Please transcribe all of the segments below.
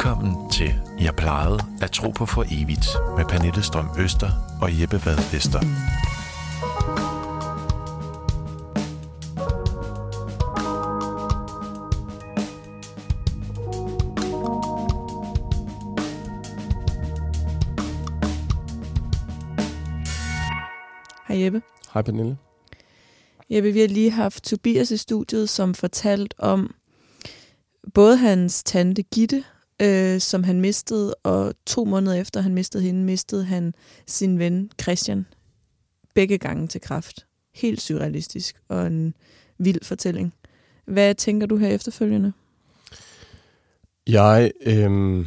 Velkommen til Jeg plejede at tro på for evigt med Pernille Strøm Øster og Jeppe Vad Vester. Hej Jeppe. Hej Pernille. Jeppe, vi har lige haft Tobias i studiet, som fortalt om både hans tante Gitte, øh, som han mistede, og to måneder efter han mistede hende, mistede han sin ven Christian. Begge gange til kraft. Helt surrealistisk og en vild fortælling. Hvad tænker du her efterfølgende? Jeg øh,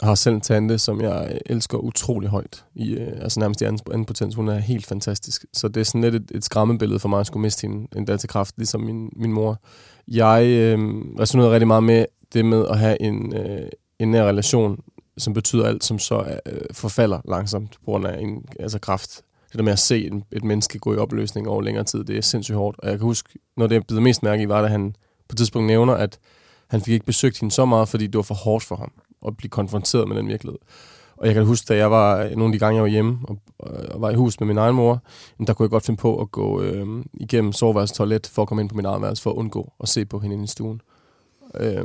har selv en tante, som jeg elsker utrolig højt. I, øh, altså nærmest i anden, anden potens. Hun er helt fantastisk. Så det er sådan lidt et, et skræmmebillede for mig at skulle miste hende endda til kraft, ligesom min, min mor. Jeg øh, resonerede rigtig meget med det med at have en, øh, en nær relation, som betyder alt, som så øh, forfalder langsomt på grund af en, altså kraft. Det der med at se en, et menneske gå i opløsning over længere tid, det er sindssygt hårdt. Og jeg kan huske, noget af det, jeg blev mest mærke i, var, at han på et tidspunkt nævner, at han fik ikke besøgt hende så meget, fordi det var for hårdt for ham at blive konfronteret med den virkelighed. Og jeg kan huske, da jeg var, øh, nogle af de gange, jeg var hjemme og, øh, og var i hus med min egen mor, der kunne jeg godt finde på at gå øh, igennem soveværelsets toilet for at komme ind på min egen værelse, for at undgå at se på hende i stuen. Øh,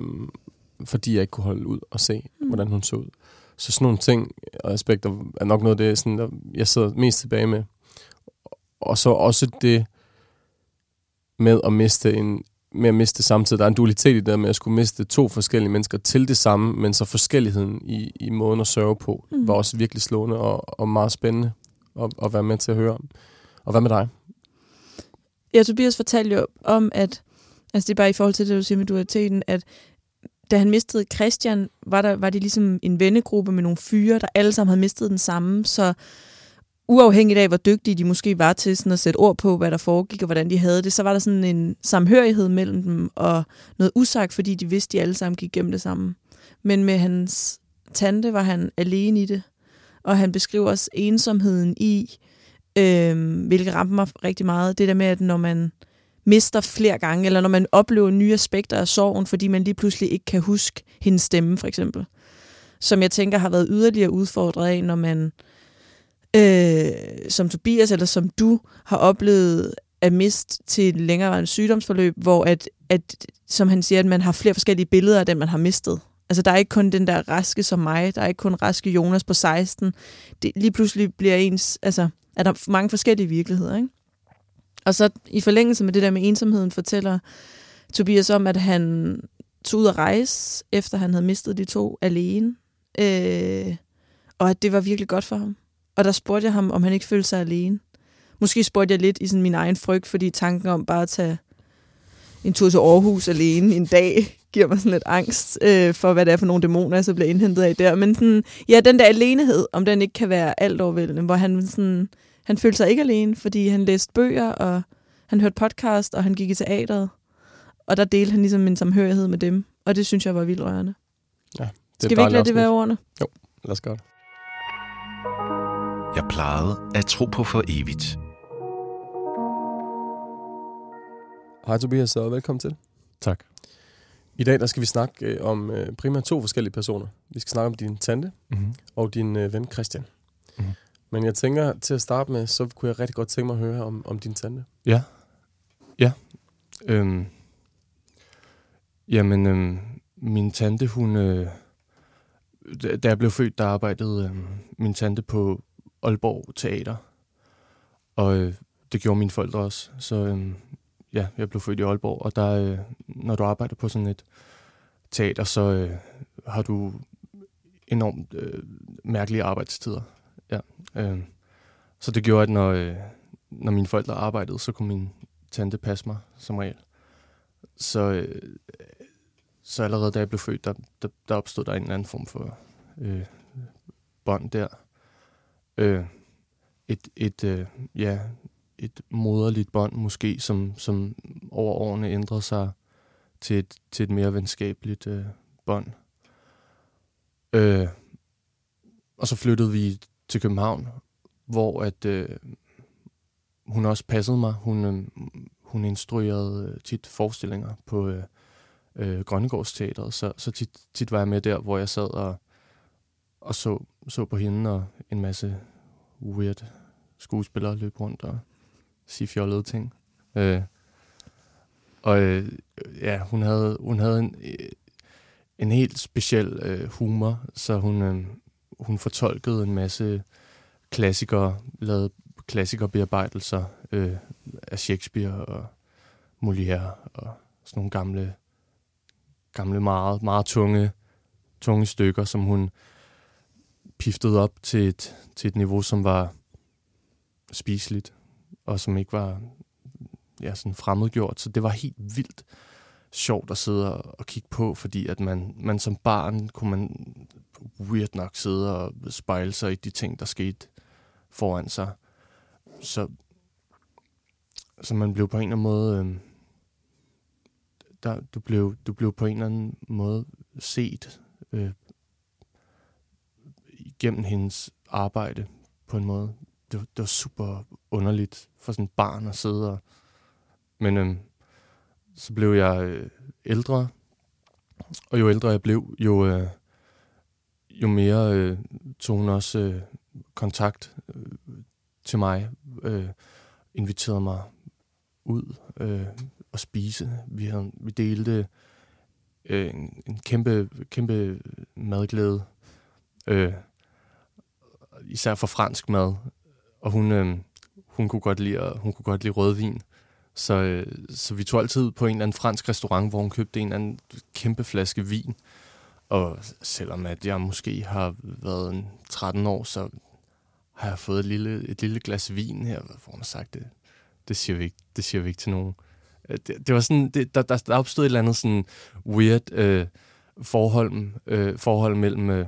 fordi jeg ikke kunne holde ud og se, mm. hvordan hun så ud. Så sådan nogle ting og aspekter er nok noget af det, sådan, der jeg sidder mest tilbage med. Og så også det med at miste en, med at miste samtidig. Der er en dualitet i det med at skulle miste to forskellige mennesker til det samme, men så forskelligheden i, i måden at sørge på, mm. var også virkelig slående og, og meget spændende at, at være med til at høre om. Og hvad med dig? Ja, Tobias fortalte jo om, at, altså det er bare i forhold til det, du siger med dualiteten, at da han mistede Christian, var, der, var det ligesom en vennegruppe med nogle fyre, der alle sammen havde mistet den samme, så uafhængigt af, hvor dygtige de måske var til sådan at sætte ord på, hvad der foregik og hvordan de havde det, så var der sådan en samhørighed mellem dem og noget usagt, fordi de vidste, at de alle sammen gik gennem det samme. Men med hans tante var han alene i det, og han beskriver også ensomheden i, øh, hvilket ramte mig rigtig meget. Det der med, at når man mister flere gange, eller når man oplever nye aspekter af sorgen, fordi man lige pludselig ikke kan huske hendes stemme, for eksempel. Som jeg tænker har været yderligere udfordret af, når man øh, som Tobias eller som du har oplevet at miste til et længerevarende sygdomsforløb, hvor at, at, som han siger, at man har flere forskellige billeder af den, man har mistet. Altså, der er ikke kun den der raske som mig, der er ikke kun raske Jonas på 16. Det, lige pludselig bliver ens, altså, er der mange forskellige virkeligheder, ikke? Og så i forlængelse med det der med ensomheden, fortæller Tobias om, at han tog ud at rejse, efter han havde mistet de to alene. Øh, og at det var virkelig godt for ham. Og der spurgte jeg ham, om han ikke følte sig alene. Måske spurgte jeg lidt i sådan min egen frygt, fordi tanken om bare at tage en tur til Aarhus alene en dag, giver mig sådan lidt angst øh, for, hvad det er for nogle dæmoner, jeg så bliver indhentet af der. Men sådan, ja, den der alenehed, om den ikke kan være alt overvældende, hvor han sådan, han følte sig ikke alene, fordi han læste bøger, og han hørte podcast, og han gik i teateret. Og der delte han ligesom en samhørighed med dem. Og det synes jeg var vildt rørende. Ja, det Skal vi ikke lade det være ordene? Jo, lad os gøre det. Jeg plejede at tro på for evigt. Hej Tobias, og velkommen til. Tak. I dag der skal vi snakke øh, om øh, primært to forskellige personer. Vi skal snakke om din tante Mm-hmm. og din øh, ven Christian. Mhm. Men jeg tænker, til at starte med, så kunne jeg rigtig godt tænke mig at høre om, om din tante. Ja. Ja. Øhm. Jamen, øhm, min tante, hun... Øh, da jeg blev født, der arbejdede øh, min tante på Aalborg Teater. Og øh, det gjorde mine forældre også. Så øh, ja, jeg blev født i Aalborg. Og der, øh, når du arbejder på sådan et teater, så øh, har du enormt øh, mærkelige arbejdstider. Ja. Øh. Så det gjorde, at når, øh, når mine forældre arbejdede, så kunne min tante passe mig som regel. Så, øh, så allerede da jeg blev født, der, der, der opstod der en eller anden form for øh, bånd der. Øh, et, et, øh, ja, et moderligt bånd måske, som, som over årene ændrede sig til et, til et mere venskabeligt øh, bånd. Øh, og så flyttede vi til København, hvor at øh, hun også passede mig. Hun, øh, hun instruerede tit forestillinger på øh, øh, Grønnegårdsteateret, så, så tit, tit var jeg med der, hvor jeg sad og, og så, så på hende og en masse weird skuespillere løb rundt og sige fjollede ting. Øh, og øh, ja, hun havde, hun havde en, øh, en helt speciel øh, humor, så hun, øh, hun fortolkede en masse klassikere, lavede klassikerbearbejdelser øh, af Shakespeare og Molière og sådan nogle gamle, gamle meget, meget tunge, tunge stykker, som hun piftede op til et, til et niveau, som var spiseligt, og som ikke var ja, sådan fremmedgjort. Så det var helt vildt sjovt at sidde og, kigge på, fordi at man, man som barn kunne man weird nok sidde og spejle sig i de ting, der skete foran sig. Så, så man blev på en eller anden måde... Øh, der, du, blev, du blev på en eller anden måde set øh, gennem hendes arbejde på en måde. Det, det var super underligt for sådan et barn at sidde og... Men øh, så blev jeg øh, ældre, og jo ældre jeg blev, jo, øh, jo mere øh, tog hun også øh, kontakt øh, til mig, øh, inviterede mig ud øh, og spise. Vi, havde, vi delte øh, en, en kæmpe, kæmpe madglæde, øh, især for fransk mad. Og hun, øh, hun, kunne godt lide, hun kunne godt lide rødvin. Så, øh, så vi tog altid på en eller anden fransk restaurant, hvor hun købte en eller anden kæmpe flaske vin. Og selvom at jeg måske har været 13 år, så har jeg fået et lille, et lille glas vin her, hvor man har sagt det. Det siger vi ikke, det siger vi ikke til nogen. Øh, det, det var sådan, det, der, der, der opstod et eller andet sådan weird øh, forhold, øh, forhold mellem, øh,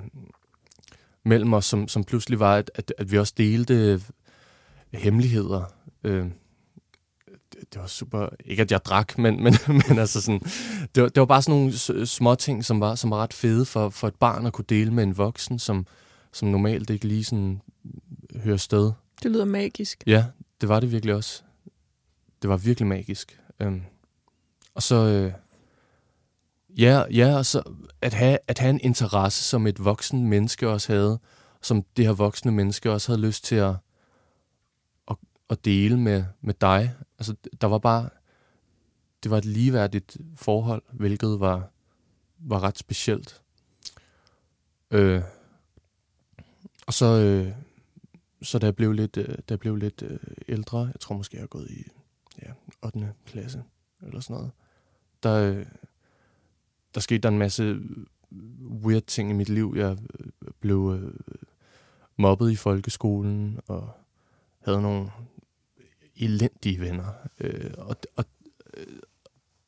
mellem os, som, som pludselig var, at, at, at vi også delte hemmeligheder. Øh, det var super, ikke at jeg drak, men, men, men altså sådan, det var, det var bare sådan nogle små ting, som var, som var ret fede for, for et barn at kunne dele med en voksen, som, som normalt ikke lige sådan hører sted. Det lyder magisk. Ja, det var det virkelig også. Det var virkelig magisk. Øhm, og så, øh, ja, ja, og så at have, at have en interesse, som et voksen menneske også havde, som det her voksne menneske også havde lyst til at, at, at dele med, med dig. Altså, der var bare, det var et ligeværdigt forhold, hvilket var, var ret specielt. Øh, og så, øh, så da jeg blev lidt, øh, da jeg blev lidt øh, ældre, jeg tror måske, jeg har gået i ja, 8. klasse eller sådan noget, der, øh, der skete der en masse weird ting i mit liv. Jeg øh, blev øh, mobbet i folkeskolen, og havde nogle elendige venner. Øh, og, og, øh,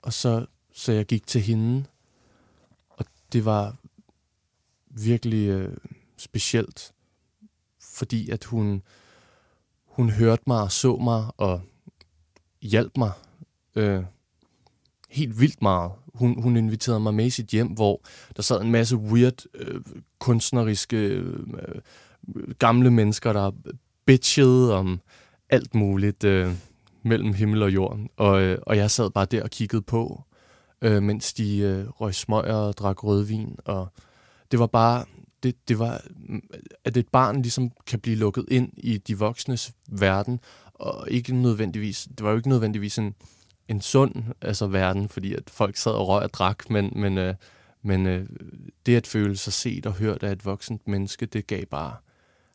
og så, så jeg gik til hende, og det var virkelig øh, specielt, fordi at hun, hun hørte mig og så mig og hjalp mig øh, helt vildt meget. Hun, hun inviterede mig med i sit hjem, hvor der sad en masse weird øh, kunstneriske øh, øh gamle mennesker, der bitchede om alt muligt øh, mellem himmel og jorden. Og, øh, og jeg sad bare der og kiggede på, øh, mens de øh, røg smøger og drak rødvin. Og det var bare, det, det var, at et barn ligesom kan blive lukket ind i de voksnes verden, og ikke nødvendigvis, det var jo ikke nødvendigvis en, en sund altså, verden, fordi at folk sad og røg og drak, men, men, øh, men øh, det at føle sig set og hørt af et voksent menneske, det gav bare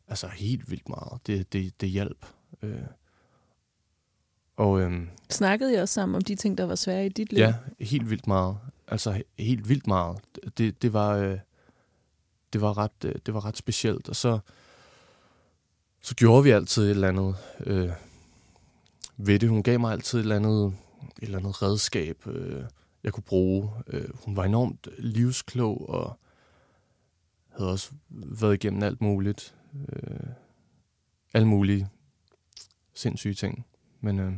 altså helt vildt meget. Det, det, det hjalp. Øh. Og, øh, Snakkede I også sammen om de ting, der var svære i dit liv? Ja, helt vildt meget. Altså helt vildt meget. Det, det var... Øh, det var ret, øh, det var ret specielt. Og så, så gjorde vi altid et eller andet øh, ved det. Hun gav mig altid et eller andet, et eller andet redskab, øh, jeg kunne bruge. Øh, hun var enormt livsklog og havde også været igennem alt muligt. Øh, alle mulige sindssyge ting. Men øh,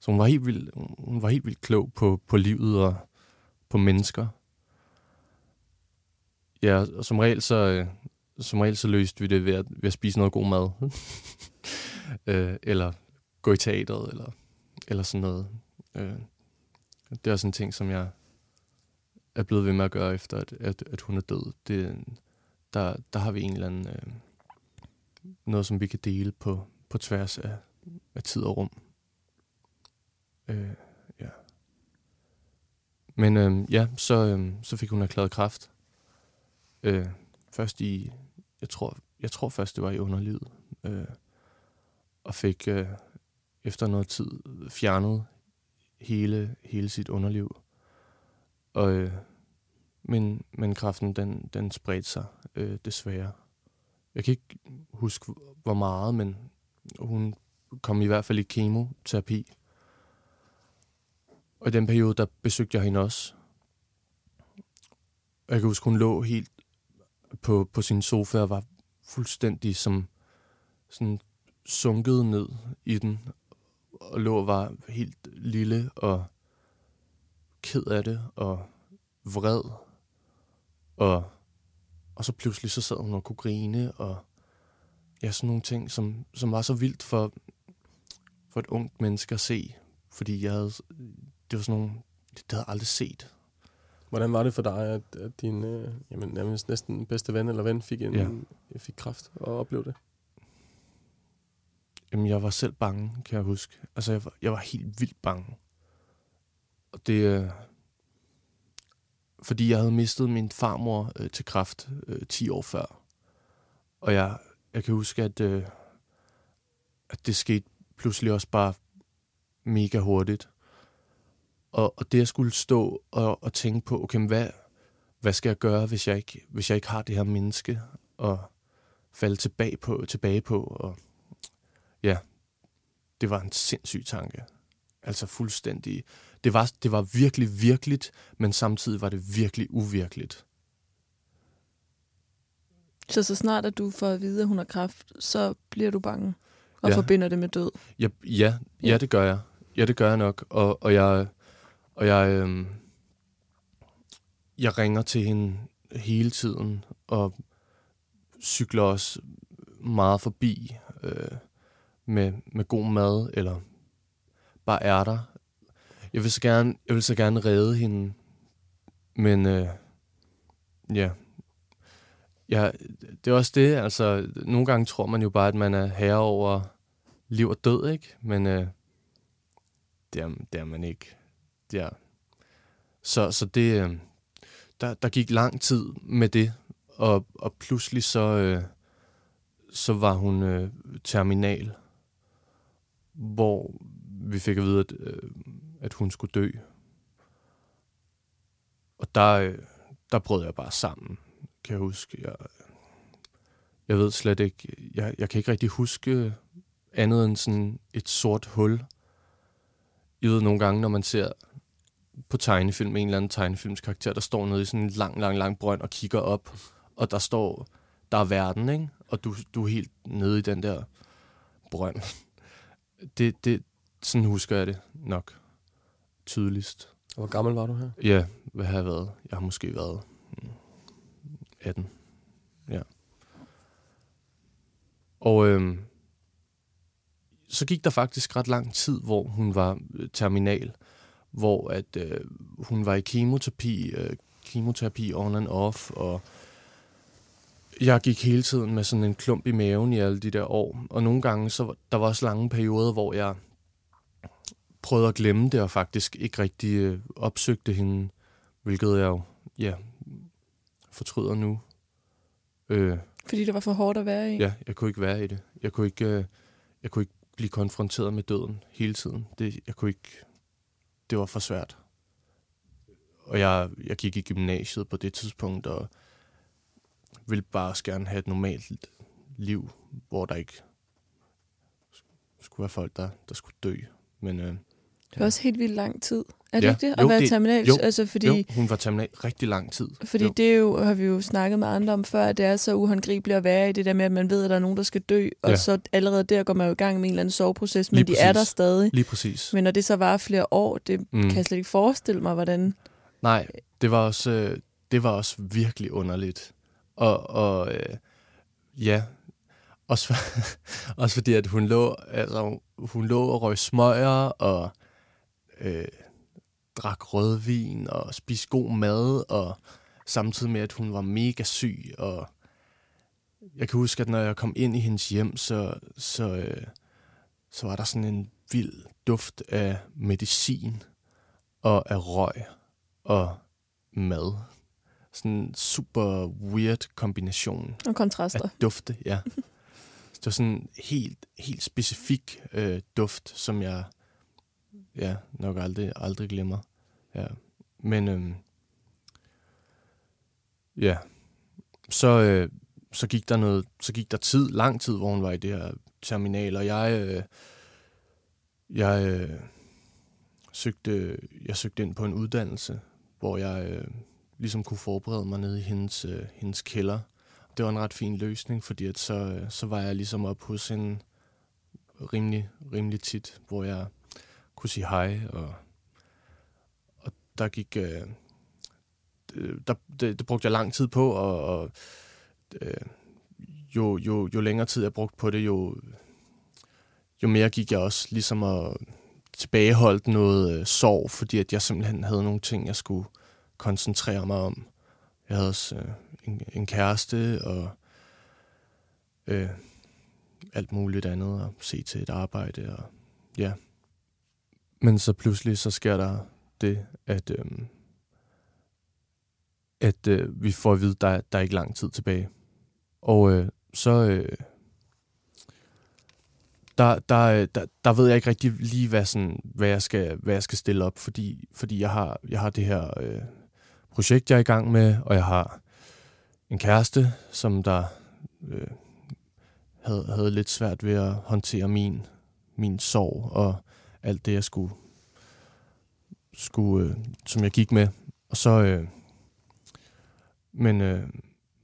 så hun var helt vildt, hun var helt vildt klog på, på livet og på mennesker. Ja, og som regel så, øh, som regel så løste vi det ved at, ved at spise noget god mad. øh, eller gå i teateret, eller, eller sådan noget. Øh, det er også en ting, som jeg, er blevet ved med at gøre efter, at, at, at hun er død. Det, der, der har vi en eller anden... Øh, noget, som vi kan dele på, på tværs af, af tid og rum. Øh, ja. Men øh, ja, så, øh, så fik hun erklæret kraft. Øh, først i, jeg tror, jeg tror først, det var i underlivet. Øh, og fik øh, efter noget tid fjernet hele, hele sit underliv. Og, øh, men, men kraften, den, den spredte sig øh, desværre. Jeg kan ikke huske, hvor meget, men hun kom i hvert fald i kemoterapi. Og i den periode, der besøgte jeg hende også. Jeg kan huske, hun lå helt på, på sin sofa og var fuldstændig som sådan sunket ned i den. Og lå og var helt lille og ked af det og vred. Og, og så pludselig så sad hun og kunne grine og ja, sådan nogle ting, som, som var så vildt for, for et ungt menneske at se. Fordi jeg havde, det var sådan nogle, det havde jeg aldrig set. Hvordan var det for dig, at, at din øh, jamen, nærmest næsten bedste ven eller ven fik, en, Ja. fik kraft og oplevede det? Jamen, jeg var selv bange, kan jeg huske. Altså, jeg var, jeg var helt vildt bange. Og det... Øh, fordi jeg havde mistet min farmor øh, til kræft øh, 10 år før. Og jeg, jeg kan huske, at, øh, at det skete pludselig også bare mega hurtigt. Og, og det at skulle stå og, og tænke på, okay, hvad, hvad skal jeg gøre, hvis jeg ikke, hvis jeg ikke har det her menneske at falde tilbage på, tilbage på og ja, det var en sindssyg tanke. Altså fuldstændig. Det var, det var virkelig virkeligt, men samtidig var det virkelig uvirkeligt. Så så snart at du får at vide, at hun har kræft, så bliver du bange og Ja. forbinder det med død. Ja, ja, Ja. det gør jeg. Ja, det gør jeg nok. Og, og jeg, og jeg, øhm, jeg ringer til hende hele tiden, og cykler også meget forbi øh, med, med god mad, eller bare er der. Jeg vil så gerne, jeg vil så gerne redde hende, men øh, ja, ja, det er også det, altså, nogle gange tror man jo bare, at man er herre over liv og død, ikke? Men øh, det, er, det er man ikke. Ja. Så, så det, øh, der, der gik lang tid med det, og, og pludselig så, øh, så var hun øh, terminal, hvor vi fik at vide, at, øh, at hun skulle dø. Og der, øh, der brød jeg bare sammen, kan jeg huske. Jeg, jeg ved slet ikke, jeg, jeg kan ikke rigtig huske andet end sådan et sort hul. Jeg ved nogle gange, når man ser på tegnefilm, en eller anden tegnefilmskarakter, der står nede i sådan en lang, lang, lang brønd og kigger op, og der står, der er verden, ikke? Og du, du er helt nede i den der brønd. Det, det, sådan husker jeg det nok tydeligst. Hvor gammel var du her? Ja, hvad har jeg været? Jeg har måske været 18. Ja. Og øhm, så gik der faktisk ret lang tid, hvor hun var øh, terminal, hvor at øh, hun var i kemoterapi, øh, kemoterapi on and off, og jeg gik hele tiden med sådan en klump i maven i alle de der år. Og nogle gange, så der var også lange perioder, hvor jeg prøvede at glemme det, og faktisk ikke rigtig øh, opsøgte hende, hvilket jeg jo, ja, fortryder nu. Øh, Fordi det var for hårdt at være i. Ja, jeg kunne ikke være i det. Jeg kunne ikke, øh, jeg kunne ikke blive konfronteret med døden hele tiden. Det, jeg kunne ikke, det var for svært. Og jeg, jeg gik i gymnasiet på det tidspunkt, og ville bare gerne have et normalt liv, hvor der ikke skulle være folk, der, der skulle dø. Men øh, Det var også helt vildt lang tid. Er det Ja. ikke det? At Jo, være det- terminal? jo, altså, fordi, jo, hun var terminal rigtig lang tid. fordi jo. det er jo, har vi jo snakket med andre om før, at det er så uhåndgribeligt at være i det der med, at man ved, at der er nogen, der skal dø, og Ja. så allerede der går man jo i gang med en eller anden soveproces, men Lige de er der stadig. Lige præcis. Men når det så var flere år, det mm. kan jeg slet ikke forestille mig, hvordan... Nej, det var også, øh, det var også virkelig underligt. Og, og øh, ja, også, for, også fordi, at hun lå, altså, hun lå og røg smøger, og øh, drak rødvin og spiste god mad, og samtidig med, at hun var mega syg. Og jeg kan huske, at når jeg kom ind i hendes hjem, så, så, øh, så var der sådan en vild duft af medicin og af røg og mad. Sådan en super weird kombination Og kontraster. af dufte, ja. Det var sådan en helt, helt specifik øh, duft, som jeg ja, nok aldrig, aldrig glemmer. Ja. Men øhm, ja, så, øh, så gik der noget, så gik der tid, lang tid, hvor hun var i det her terminal, og jeg, øh, jeg øh, søgte, jeg søgte ind på en uddannelse, hvor jeg øh, ligesom kunne forberede mig nede i hendes, øh, hendes kælder. Det var en ret fin løsning, fordi at så, øh, så var jeg ligesom op hos hende rimelig, rimelig tit, hvor jeg kunne sige hej, og, og der gik... Øh, øh, der, det, det brugte jeg lang tid på, og, og øh, jo, jo, jo længere tid jeg brugte på det, jo, jo mere gik jeg også ligesom at tilbageholdt noget øh, sorg, fordi at jeg simpelthen havde nogle ting, jeg skulle koncentrere mig om. Jeg havde også øh, en, en kæreste og øh, alt muligt andet, og se til et arbejde, og ja. Men så pludselig så sker der det, at, øh, at øh, vi får at vide, at der, der er ikke lang tid tilbage. Og øh, så... Øh, der, der, øh, der, der ved jeg ikke rigtig lige, hvad, sådan, hvad, jeg, skal, hvad jeg skal stille op, fordi, fordi jeg, har, jeg har det her øh, projekt, jeg er i gang med, og jeg har en kæreste, som der øh, havde, havde lidt svært ved at håndtere min, min sorg og alt det, jeg skulle, skulle øh, som jeg gik med. Og så, øh, men, øh,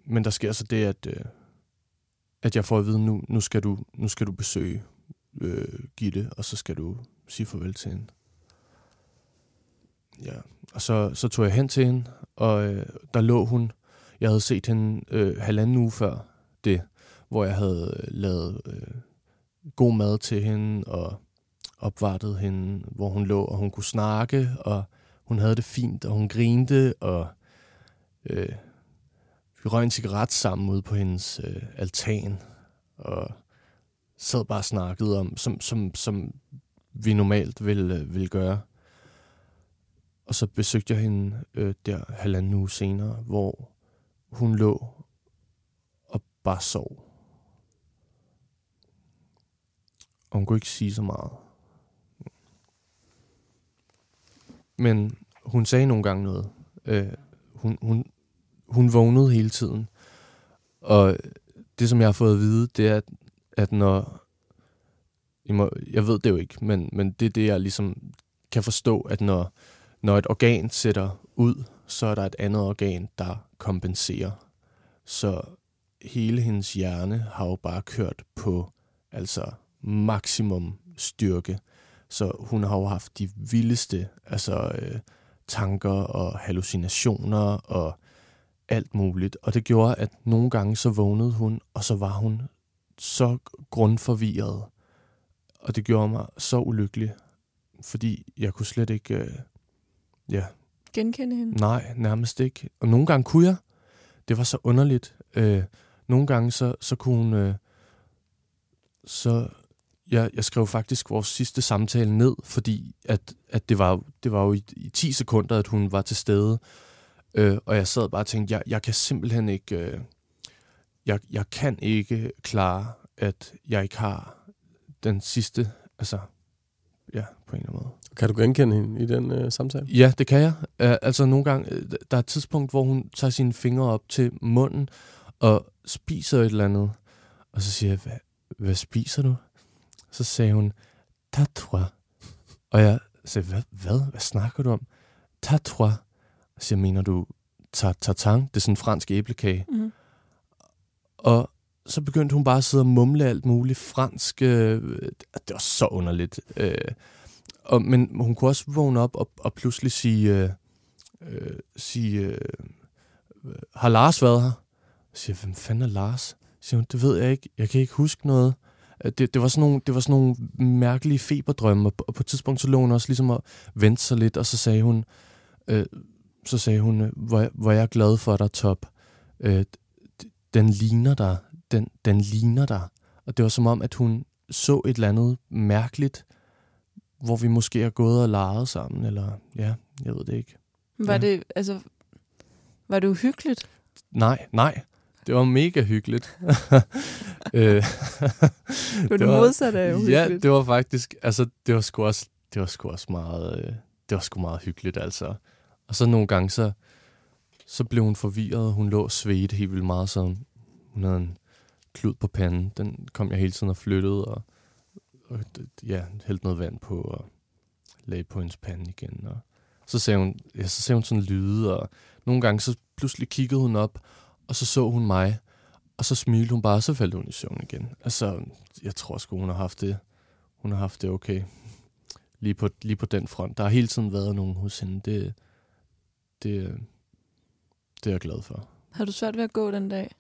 men der sker så det, at, øh, at jeg får at vide, nu, nu, skal, du, nu skal du besøge øh, Gitte, og så skal du sige farvel til hende. Ja, og så, så tog jeg hen til hende, og øh, der lå hun. Jeg havde set hende øh, halvanden uge før det, hvor jeg havde øh, lavet øh, god mad til hende, og opvartede hende, hvor hun lå, og hun kunne snakke, og hun havde det fint, og hun grinte, og øh, vi røg en cigaret sammen ude på hendes øh, altan, og sad bare og snakkede om, som, som, som vi normalt ville, øh, ville gøre. Og så besøgte jeg hende øh, der halvanden uge senere, hvor hun lå og bare sov. Og hun kunne ikke sige så meget. Men hun sagde nogle gange noget. Øh, hun, hun, hun vågnede hele tiden. Og det, som jeg har fået at vide, det er, at, at når... Jeg, må, jeg ved det jo ikke, men, men det er det, jeg ligesom kan forstå, at når, når et organ sætter ud, så er der et andet organ, der kompenserer. Så hele hendes hjerne har jo bare kørt på altså maksimum styrke. Så hun har jo haft de vildeste altså, øh, tanker og hallucinationer og alt muligt. Og det gjorde, at nogle gange så vågnede hun, og så var hun så grundforvirret. Og det gjorde mig så ulykkelig, fordi jeg kunne slet ikke... Øh, ja, Genkende hende? Nej, nærmest ikke. Og nogle gange kunne jeg. Det var så underligt. Øh, nogle gange så, så kunne hun... Øh, så jeg, jeg skrev faktisk vores sidste samtale ned, fordi at, at det, var, det var jo i, i 10 sekunder, at hun var til stede. Øh, og jeg sad bare og tænkte, jeg, jeg kan simpelthen ikke... Øh, jeg, jeg kan ikke klare, at jeg ikke har den sidste... Altså, ja, på en eller anden måde. Kan du genkende hende i den øh, samtale? Ja, det kan jeg. Uh, altså nogle gange, øh, der er et tidspunkt, hvor hun tager sine fingre op til munden og spiser et eller andet. Og så siger jeg, hvad, hvad spiser du? Så sagde hun, tatwa. Og jeg sagde, hvad, hvad? Hvad snakker du om? Tatwa. Så jeg, mener du tartang? Det er sådan en fransk æblekage. Mm. Og så begyndte hun bare at sidde og mumle alt muligt fransk. Øh, det var så underligt. Øh, og, men hun kunne også vågne op og, og pludselig sige, øh, øh, sige øh, har Lars været her? Jeg siger, hvem fanden er Lars? Så siger hun, det ved jeg ikke. Jeg kan ikke huske noget. Øh, Det, det, var sådan nogle, det var sådan nogle mærkelige feberdrømme, og på, og på et tidspunkt så lå hun også ligesom og vendte sig lidt, og så sagde hun, øh, så sagde hun, øh, hvor, hvor jeg er glad for dig, Top. Øh, den ligner dig. Den, den ligner dig. Og det var som om, at hun så et eller andet mærkeligt, hvor vi måske har gået og leget sammen, eller ja, jeg ved det ikke. Var Ja. det, altså, var det uhyggeligt? Nej, nej. Det var mega hyggeligt. øh, Det var det modsatte af Ja, det var faktisk, altså det var sgu også, det var sgu også meget, øh, det var sgu meget hyggeligt, altså. Og så nogle gange, så, så blev hun forvirret, hun lå og svedte helt vildt meget, så hun, havde en klud på panden, den kom jeg hele tiden og flyttede, og, og ja, hældte noget vand på, og lagde på hendes pande igen, og så sagde hun, ja, så sagde hun sådan lyde, og nogle gange så pludselig kiggede hun op, og så så hun mig, og så smilte hun bare, og så faldt hun i søvn igen. Altså, jeg tror sgu, hun har haft det, hun har haft det okay. Lige på, lige på den front. Der har hele tiden været nogen hos hende. Det, det, det er jeg glad for. Har du svært ved at gå den dag?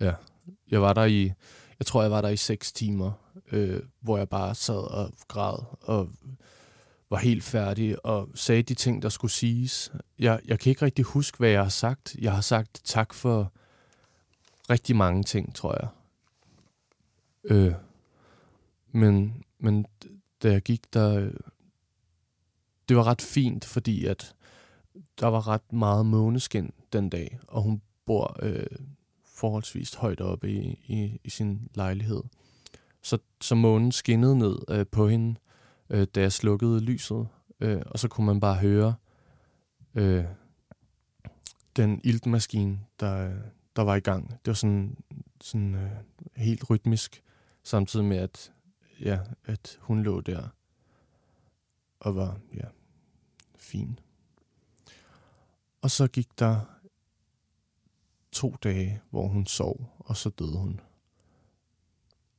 Jeg var der i, jeg tror, jeg var der i seks timer, øh, hvor jeg bare sad og græd og var helt færdig og sagde de ting, der skulle siges. Jeg, jeg kan ikke rigtig huske, hvad jeg har sagt. Jeg har sagt tak for rigtig mange ting, tror jeg. Øh, men, men da jeg gik der, det var ret fint, fordi at der var ret meget måneskin den dag, og hun bor øh, forholdsvis højt oppe i, i, i sin lejlighed. Så, så månen skinnede ned øh, på hende, øh, da jeg slukkede lyset, øh, og så kunne man bare høre øh, den iltmaskine, der, der var i gang. Det var sådan, sådan øh, helt rytmisk, samtidig med, at, ja, at hun lå der og var ja, fin. Og så gik der to dage, hvor hun sov, og så døde hun.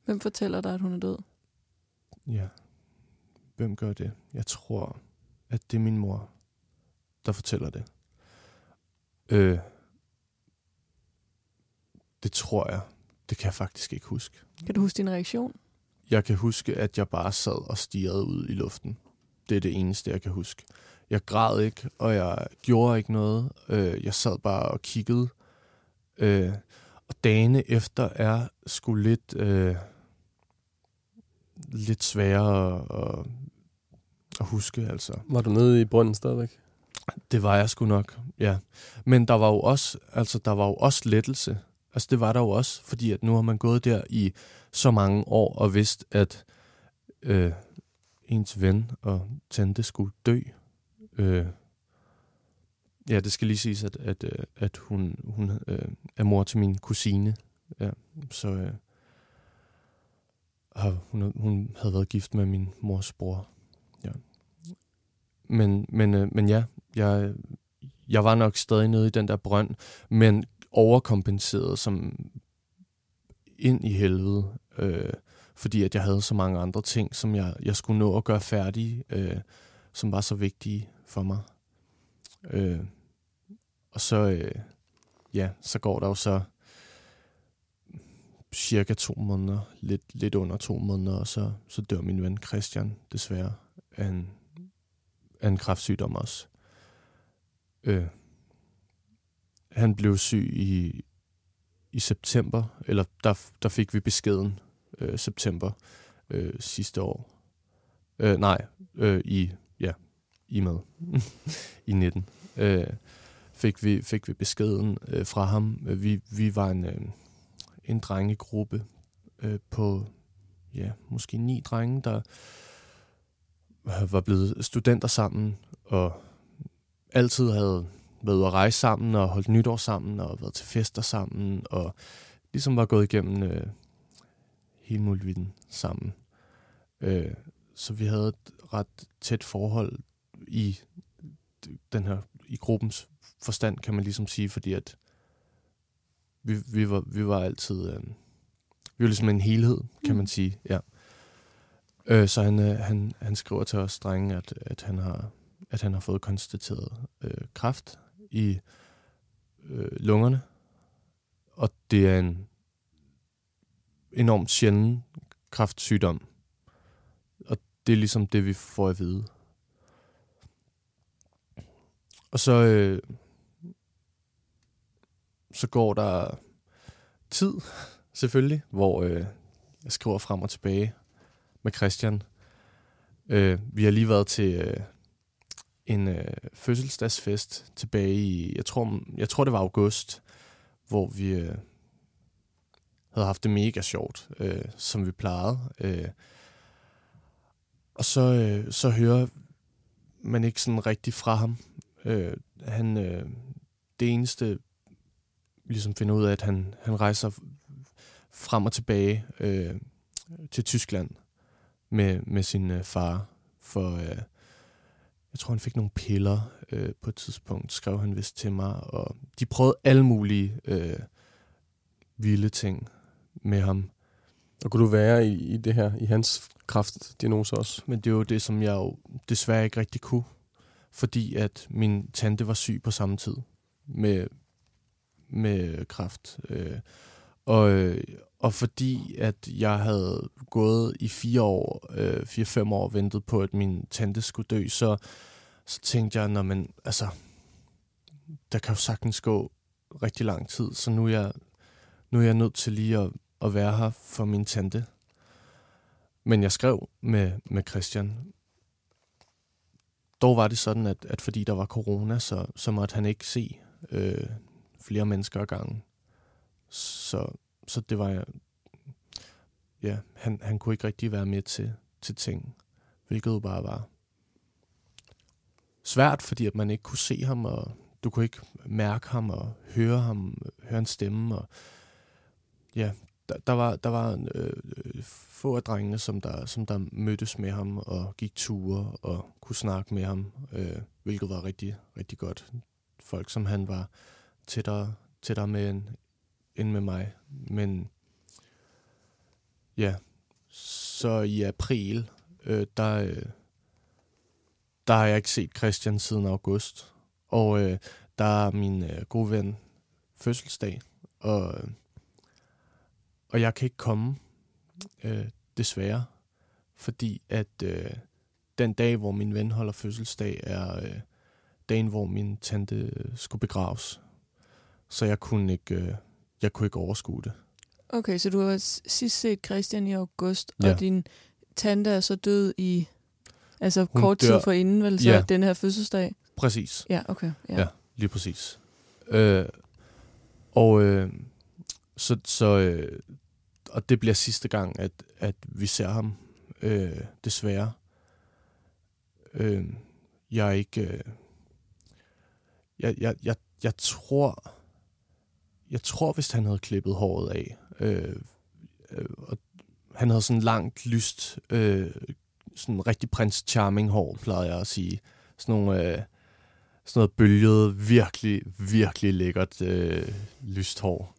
Hvem fortæller dig, at hun er død? Ja. Hvem gør det? Jeg tror, at det er min mor, der fortæller det. Øh, det tror jeg. Det kan jeg faktisk ikke huske. Kan du huske din reaktion? Jeg kan huske, at jeg bare sad og stirrede ud i luften. Det er det eneste, jeg kan huske. Jeg græd ikke, og jeg gjorde ikke noget. Øh, jeg sad bare og kiggede. Øh, og dagene efter er sgu lidt, øh, lidt sværere at, at, at huske, altså. Var du nede i brønden stadigvæk? Det var jeg sgu nok, ja. Men der var jo også, altså, der var jo også lettelse. Altså, det var der jo også, fordi at nu har man gået der i så mange år og vidst, at øh, ens ven og tante skulle dø. Øh, ja, det skal lige siges, at, at, øh, at hun, hun øh, er mor til min kusine. Ja, så øh, hun, hun havde været gift med min mors bror. Ja. Men, men, øh, men ja, jeg, jeg var nok stadig nede i den der brønd, men overkompenseret som ind i helvede, øh, fordi at jeg havde så mange andre ting, som jeg, jeg skulle nå at gøre færdige, øh, som var så vigtige for mig. Øh, og så, øh, ja, så går der jo så cirka to måneder, lidt, lidt under to måneder, og så, så dør min ven Christian desværre af en, af en kræftsygdom også. Øh, han blev syg i, i september, eller der, der fik vi beskeden øh, september øh, sidste år. Øh, nej, øh, i, ja, i med, i 19. Øh, fik, vi, fik vi beskeden øh, fra ham. Vi, vi var en, øh, en drengegruppe øh, på, ja, måske ni drenge, der var blevet studenter sammen, og altid havde været ude at rejse sammen, og holdt nytår sammen, og været til fester sammen, og ligesom var gået igennem øh, hele muligheden sammen. Øh, så vi havde et ret tæt forhold i den her, i gruppens forstand, kan man ligesom sige, fordi at vi, vi, var, vi var altid, øh, vi var ligesom en helhed, kan man sige, ja. Øh, så han, øh, han, han skriver til os drenge, at, at, han har, at han har fået konstateret øh, kræft i øh, lungerne. Og det er en enormt sjælden kraftsygdom. Og det er ligesom det, vi får at vide. Og så, øh, så går der tid, selvfølgelig, hvor øh, jeg skriver frem og tilbage med Christian. Øh, vi har lige været til øh, en øh, fødselsdagsfest tilbage i, jeg tror, jeg tror det var august, hvor vi øh, havde haft det mega sjovt, øh, som vi plejede. Øh, og så, øh, så hører man ikke sådan rigtig fra ham. Øh, han, øh, det eneste, ligesom finder ud af, at han, han rejser frem og tilbage øh, til Tyskland med, med sin øh, far. For øh, jeg tror, han fik nogle piller øh, på et tidspunkt, skrev han vist til mig. Og de prøvede alle mulige øh, vilde ting med ham. Og kunne du være i, i det her, i hans kraftdiagnose også? Men det er jo det, som jeg jo desværre ikke rigtig kunne. Fordi at min tante var syg på samme tid med, med kræft. Øh, og, øh, og fordi at jeg havde gået i fire år, øh, fire-fem år ventet på, at min tante skulle dø, så, så tænkte jeg, når man, altså, der kan jo sagtens gå rigtig lang tid, så nu er jeg, nu er jeg nødt til lige at, at være her for min tante. Men jeg skrev med, med Christian. Dog var det sådan, at, at fordi der var corona, så, så måtte han ikke se øh, flere mennesker ad gangen. Så, så det var, ja, han, han kunne ikke rigtig være med til, til ting, hvilket jo bare var svært, fordi at man ikke kunne se ham, og du kunne ikke mærke ham og høre ham, høre hans stemme, og ja, der, der var, der var øh, få af drengene, som der, som der mødtes med ham og gik ture og kunne snakke med ham, øh, hvilket var rigtig, rigtig godt. Folk, som han var tættere, tættere med end, end med mig. Men ja, så i april, øh, der, øh, der har jeg ikke set Christian siden august. Og øh, der er min øh, gode ven fødselsdag, og, og jeg kan ikke komme, øh, desværre. Fordi at øh, den dag, hvor min ven holder fødselsdag, er øh, dagen, hvor min tante øh, skulle begraves. Så jeg kunne ikke, øh, jeg kunne ikke overskue det. Okay, så du har sidst set Christian i august, Ja. og din tante er så død i... Altså Hun kort tid dør- for inden, vel? Så Ja. den her fødselsdag? Præcis. Ja, okay. Ja. Ja. Lige præcis. Øh, og øh, så, så øh, og det bliver sidste gang, at, at vi ser ham, øh, desværre. Øh, jeg er ikke... Øh, jeg, jeg, jeg, jeg tror... Jeg tror, hvis han havde klippet håret af, øh, øh, og han havde sådan langt, lyst, øh, sådan rigtig prins charming hår, plejede jeg at sige. Sådan nogle... Øh, sådan noget bølget, virkelig, virkelig lækkert øh, lyst hår.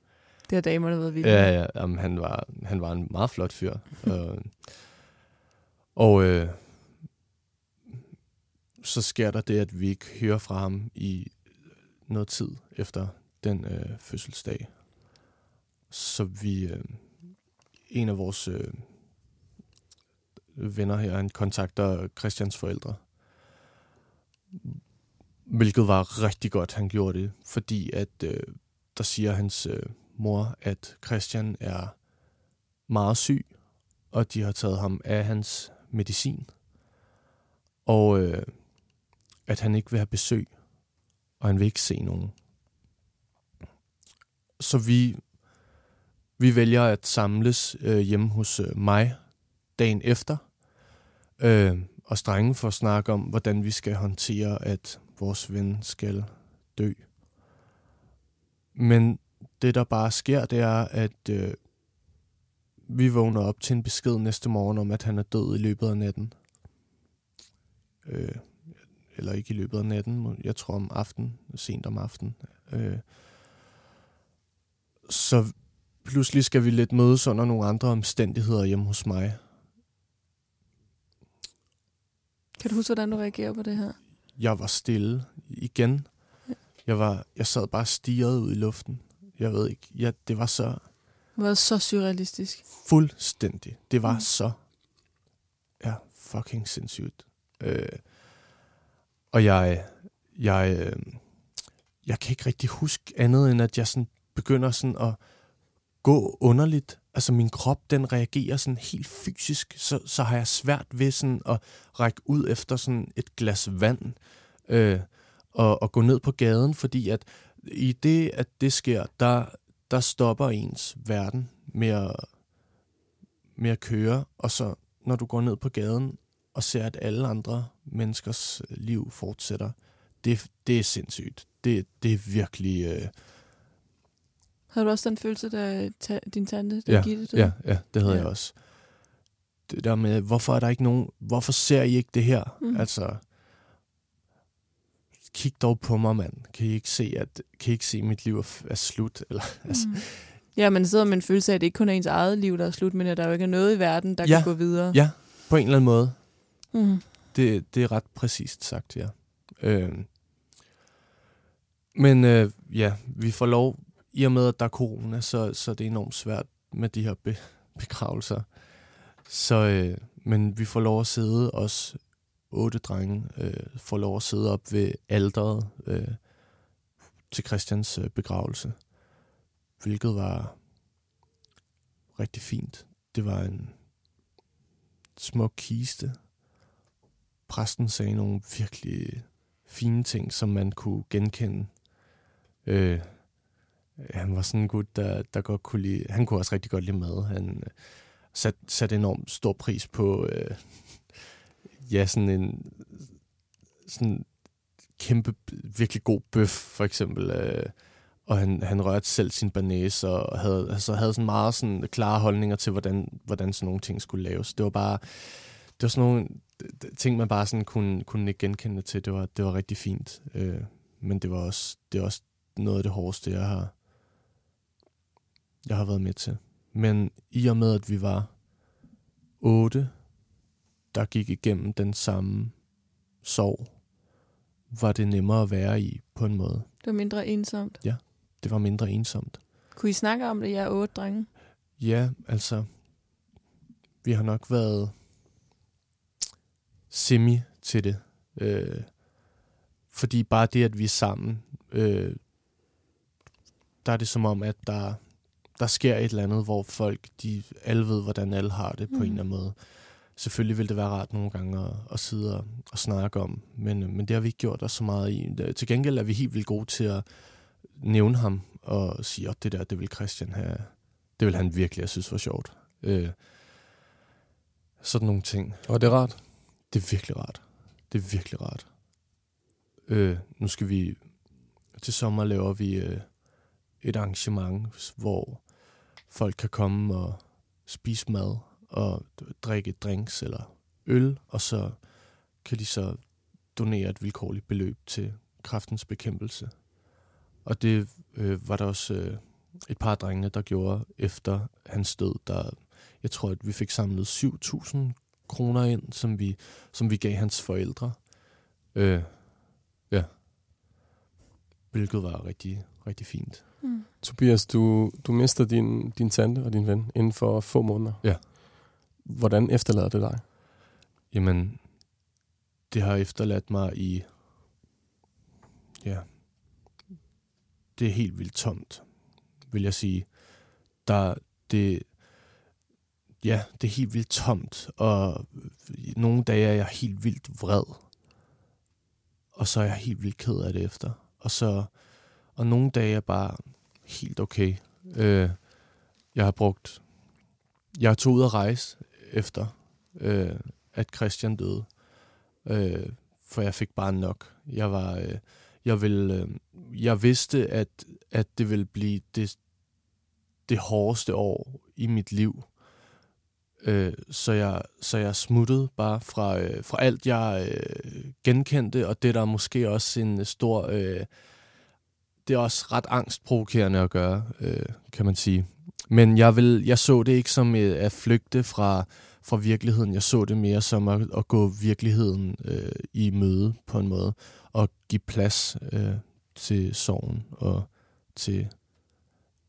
Det har damerne været vilde. Ja, ja, jamen, han, var, han var en meget flot fyr. øh, og øh, så sker der det, at vi ikke hører fra ham i noget tid efter den øh, fødselsdag. Så vi, øh, en af vores øh, venner her, han kontakter Christians forældre. Hvilket var rigtig godt, han gjorde det, fordi at øh, der siger hans øh, mor, at Christian er meget syg, og de har taget ham af hans medicin, og øh, at han ikke vil have besøg, og han vil ikke se nogen. Så vi, vi vælger at samles øh, hjemme hos øh, mig dagen efter, øh, og strenge for at snakke om, hvordan vi skal håndtere, at vores ven skal dø. Men det, der bare sker, det er, at øh, vi vågner op til en besked næste morgen om, at han er død i løbet af natten. Øh, eller ikke i løbet af natten, jeg tror om aftenen, sent om aftenen. Øh, så pludselig skal vi lidt mødes under nogle andre omstændigheder hjemme hos mig. Kan du huske, hvordan du reagerer på det her? Jeg var stille igen. Jeg, var, jeg sad bare og stirrede ud i luften. Jeg ved ikke, ja, det var så... Det var så surrealistisk. Fuldstændig. Det var Mm. mm. så ja, fucking sindssygt. Øh, og jeg, jeg, øh, jeg kan ikke rigtig huske andet, end at jeg sådan begynder sådan at gå underligt. Altså min krop, den reagerer sådan helt fysisk, så, så har jeg svært ved sådan at række ud efter sådan et glas vand øh, og, og gå ned på gaden, fordi at i det, at det sker, der, der stopper ens verden med at, med at køre, og så når du går ned på gaden og ser, at alle andre menneskers liv fortsætter, det, det er sindssygt. Det, det er virkelig... Øh, har du også den følelse, da ta- din tante, der Ja, Gitte døde? ja, ja, det havde Ja. jeg også. Det der med, hvorfor er der ikke nogen... Hvorfor ser I ikke det her? Mm. Altså, kig dog på mig, mand. Kan I ikke se, at kan I ikke se, at mit liv er, f- er slut? Eller, altså, Mm. Ja, man sidder med en følelse af, at det ikke kun er ens eget liv, der er slut, men at der jo ikke er noget i verden, der Ja, kan gå videre. ja, på en eller anden måde. Mm. Det, det er ret præcist sagt, ja. Øh, men øh, ja, vi får lov, i og med at der er corona, så, så det er enormt svært med de her be, begravelser. Så, øh, men vi får lov at sidde, os otte drenge, øh, får lov at sidde op ved alderet øh, til Christians øh, begravelse. Hvilket var rigtig fint. Det var en smuk kiste, præsten sagde nogle virkelig fine ting, som man kunne genkende. Øh, han var sådan en gut, der, der godt kunne lide... Han kunne også rigtig godt lide mad. Han øh, satte sat enormt stor pris på... Øh, ja, sådan en... Sådan kæmpe, virkelig god bøf, for eksempel. Øh, og han, han rørte selv sin banæs, og havde, altså havde sådan meget sådan klare holdninger til, hvordan, hvordan sådan nogle ting skulle laves. Det var bare... Det var sådan nogle ting, man bare sådan kunne, kunne ikke genkende til. Det var, det var rigtig fint. Øh, men det var også, det er også noget af det hårdeste, jeg har, jeg har været med til. Men i og med, at vi var otte, der gik igennem den samme sorg, var det nemmere at være i på en måde. Det var mindre ensomt. Det var mindre ensomt. Kunne I snakke om det, jeg er otte drenge? Ja, altså, vi har nok været semi til det. Øh, fordi bare det, at vi er sammen, øh, der er det som om, at der, der sker et eller andet, hvor folk, de alle ved, hvordan alle har det på Mm. en eller anden måde. Selvfølgelig vil det være rart nogle gange at, at sidde og, og snakke om, men, øh, men det har vi ikke gjort os så meget i. Til gengæld er vi helt vildt gode til at nævne ham og sige, at det der, det vil Christian have, det vil han virkelig have synes var sjovt. Øh, sådan nogle ting. Og det er rart. Det er virkelig rart. Det er virkelig rart. Øh, nu skal vi... Til sommer laver vi øh, et arrangement, hvor folk kan komme og spise mad og drikke drinks eller øl, og så kan de så donere et vilkårligt beløb til kraftens bekæmpelse. Og det øh, var der også øh, et par af drengene, der gjorde efter hans død. Der, jeg tror, at vi fik samlet 7.000 kroner ind, som vi, som vi gav hans forældre. Øh, ja. Hvilket var rigtig, rigtig fint. Mm. Tobias, du, du mister din, din tante og din ven inden for få måneder. Ja. Hvordan efterlader det dig? Jamen, det har efterladt mig i... Ja. Det er helt vildt tomt, vil jeg sige. Der, det, ja, det er helt vildt tomt, og nogle dage er jeg helt vildt vred. Og så er jeg helt vildt ked af det efter. Og så, og nogle dage er bare helt okay. Øh, jeg har brugt, jeg tog ud at rejse efter, øh, at Christian døde. Øh, for jeg fik bare nok. Jeg var, øh, jeg ville, øh, jeg vidste, at, at det ville blive det, det hårdeste år i mit liv. Øh, så, jeg, så jeg smuttede bare fra, øh, fra alt, jeg øh, genkendte, og det der er måske også en øh, stor... Øh, det er også ret angstprovokerende at gøre, øh, kan man sige. Men jeg, vil, jeg så det ikke som øh, at flygte fra, fra virkeligheden. Jeg så det mere som at, at gå virkeligheden øh, i møde på en måde, og give plads øh, til sorgen og til...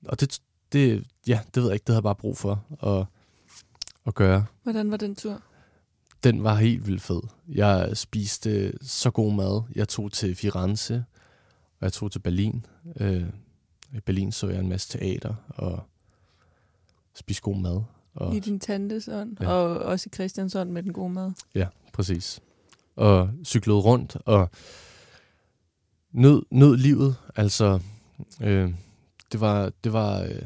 Og det, det, ja, det ved jeg ikke, det havde jeg bare brug for at, at gøre. Hvordan var den tur? Den var helt vildt fed. Jeg spiste så god mad. Jeg tog til Firenze, og jeg tog til Berlin. Øh, I Berlin så jeg en masse teater og spiste god mad. Og, I din tantes ånd, Ja. og også i Christians ånd med den gode mad. Ja, præcis. Og cyklede rundt og nød, nød livet. Altså, øh, det var, det var, øh,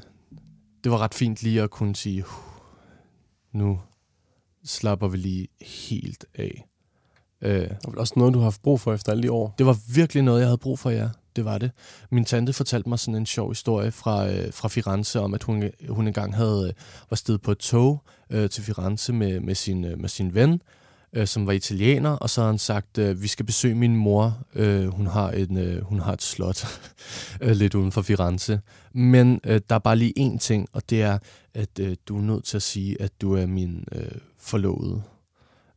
det var ret fint lige at kunne sige, "Huh, nu slapper vi lige helt af. Øh, Det er vel også noget, du har haft brug for efter alle de år. det var virkelig noget, jeg havde brug for, ja. Det var det. Min tante fortalte mig sådan en sjov historie fra, øh, fra Firenze om, at hun, hun engang havde øh, var stedet på et tog øh, til Firenze med, med, sin, øh, med sin ven, øh, som var italiener, og så havde han sagt, øh, vi skal besøge min mor. Øh, hun, har en, øh, hun har et slot øh, lidt uden for Firenze. Men øh, der er bare lige én ting, og det er, at øh, du er nødt til at sige, at du er min øh, forlovede.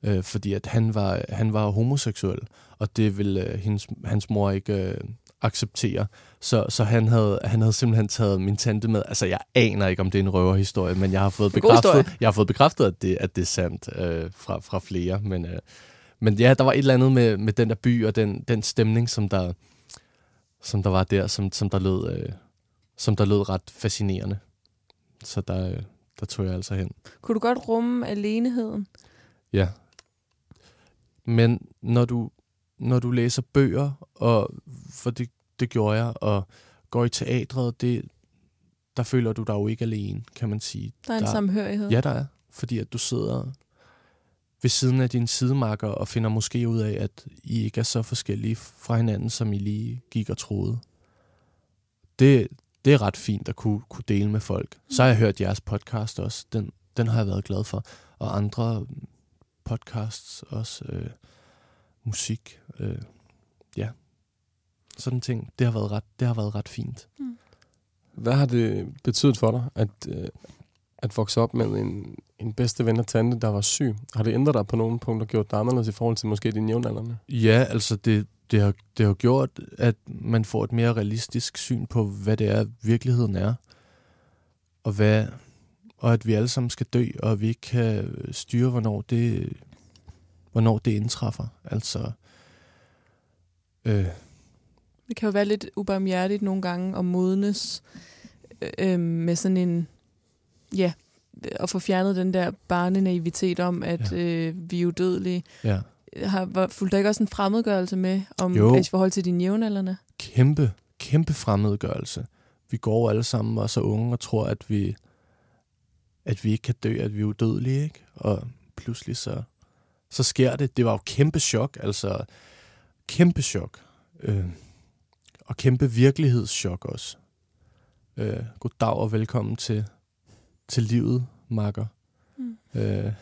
Øh, fordi at han var, han var homoseksuel, og det ville øh, hendes, hans mor ikke øh, acceptere. Så, så han, havde, han havde simpelthen taget min tante med. Altså, jeg aner ikke, om det er en røverhistorie, men jeg har fået bekræftet, jeg har fået bekræftet at, det, at det er sandt øh, fra, fra flere. Men, øh, men ja, der var et eller andet med, med den der by og den, den stemning, som der, som der var der, som, som, der lød, øh, som der lød ret fascinerende. Så der, øh, der tog jeg altså hen. Kunne du godt rumme aleneheden? Ja. Men når du, når du læser bøger, og for det, det gjorde jeg, og går i teatret, det, der føler du dig jo ikke alene, kan man sige. Der er en Der- samhørighed. Ja, der er. Fordi at du sidder ved siden af din sidemarker og finder måske ud af, at I ikke er så forskellige fra hinanden, som I lige gik og troede. Det, det er ret fint at kunne, kunne dele med folk. Så har jeg hørt jeres podcast også. Den, den har jeg været glad for. Og andre podcasts også. Øh, musik. Øh, ja. Sådan ting. Det har været ret, det har været ret fint. Hvad har det betydet for dig, at, øh, at vokse op med en, en bedste ven og tante, der var syg? Har det ændret dig på nogle punkter, gjort dig anderledes i forhold til måske dine jævnaldrende? Ja, altså det, det, har, det har gjort, at man får et mere realistisk syn på, hvad det er, virkeligheden er. Og, hvad, og at vi alle sammen skal dø, og vi ikke kan styre, hvornår det, hvornår det indtræffer. Altså, øh, Det kan jo være lidt ubarmhjertigt nogle gange at modnes øh, øh, med sådan en, ja, at få fjernet den der barnenaivitet om, at Ja. øh, vi er udødelige. ja, Har, var, fulgte der ikke også en fremmedgørelse med om Jo. i forhold til dine jævnaldrende? kæmpe, kæmpe fremmedgørelse. Vi går alle sammen og så unge og tror, at vi, at vi ikke kan dø, at vi er udødelige, ikke? Og pludselig så, så sker det. Det var jo kæmpe chok, altså kæmpe chok. Øh, og kæmpe virkelighedschok også. Øh, goddag og velkommen til, til livet, makker. Mm. Øh,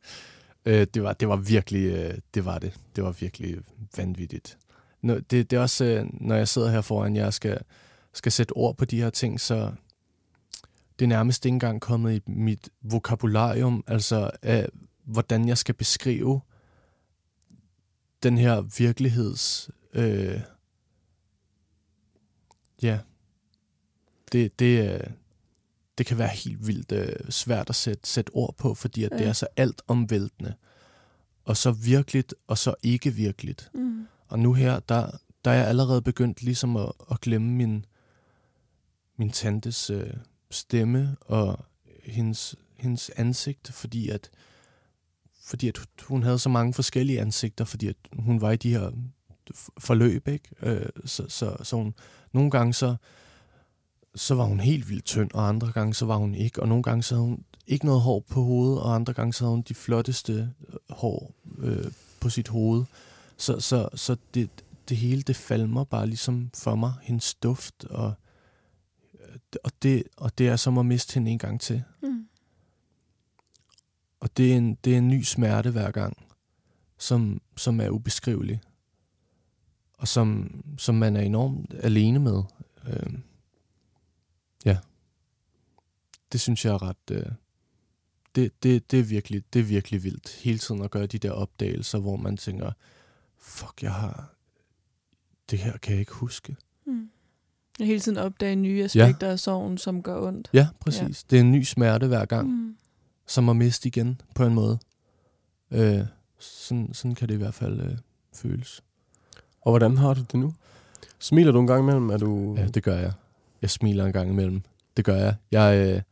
øh, det, var, det var virkelig, øh, det var det. Det var virkelig vanvittigt. Nå, det, det er også, øh, når jeg sidder her foran jer, skal, skal sætte ord på de her ting, så det er nærmest ikke engang kommet i mit vokabularium, altså af, hvordan jeg skal beskrive den her virkeligheds... Øh, ja, det, det, øh, det kan være helt vildt øh, svært at sætte, sætte ord på, fordi at det Ja. er så alt omvæltende. Og så virkeligt, og så ikke virkeligt. Mm. Og nu her, der, der er jeg allerede begyndt ligesom at, at glemme min, min tantes øh, stemme og hendes, hendes ansigt, fordi at, fordi at hun havde så mange forskellige ansigter, fordi at hun var i de her forløb, ikke? Øh, så, så, så hun, nogle gange så, så var hun helt vildt tynd, og andre gange så var hun ikke, og nogle gange så havde hun ikke noget hår på hovedet, og andre gange så havde hun de flotteste øh, hår øh, på sit hoved. Så, så, så det, det hele, det falmer bare ligesom for mig, hendes duft, og, og, det, og det er som at miste hende en gang til. Og det er en, det er en ny smerte hver gang, som, som er ubeskrivelig. Og som, som man er enormt alene med. Øh, ja. Det synes jeg er ret... Øh, det, det, det, er virkelig, det er virkelig vildt. Hele tiden at gøre de der opdagelser, hvor man tænker, fuck, jeg har... Det her kan jeg ikke huske. Mm. Hele tiden opdage nye aspekter ja. af sorgen, som gør ondt. Ja, præcis. Ja. Det er en ny smerte hver gang, mm. Som at miste igen på en måde. Øh, sådan, sådan kan det i hvert fald øh, føles. Og hvordan har du det nu? Smiler du en gang imellem? Er du... Ja, det gør jeg. Jeg smiler en gang imellem. Det gør jeg. Jeg, øh,